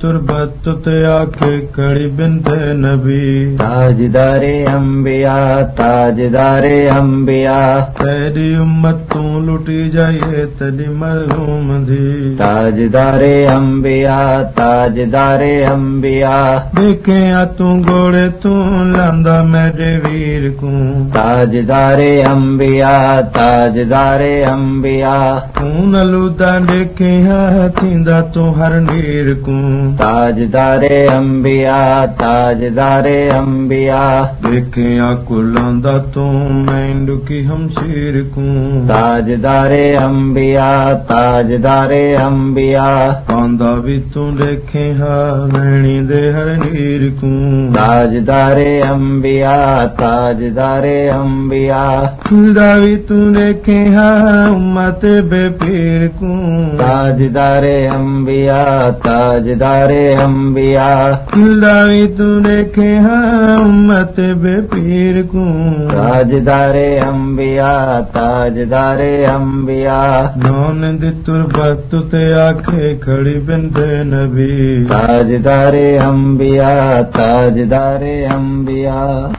तुरबत ते आखे खड़ी बिंद नबी। ताजदारे अंबिया ताजदारे अंबिया। तेरी उम्मत तू लुटी जाइए तेरी मरहूम दी ताजदारे अंबिया ताजदारे अंबिया। देखे आ तू घोड़े तू लांदा मेरे वीर को। ताजदारे अंबिया ताजदारे अंबिया। तू नलूदा देखे हा थींदा तू हर नीर को। ताजदारे अंबिया ताजदारे अंबिया। देखे आ कुलांदा तू मैं दुखी हमशीर को। ताजदारे अंबिया ताजदारे अंबिया। पांदा भी तू देखे हा वैणी दे हर नीर को। ताजदारे अंबिया ताजदारे अंबिया। खुदा भी तू देखे हा उम्मत बेपीर को। ताजदारे अंबिया ताजदारे अंबिया तू देखे को। ताजदारे अंबिया ताजदारे अंबिया नौन दी तुरबत ते आखे खड़ी बिंद नबी। ताजदारे अंबिया ताजदारे अंबिया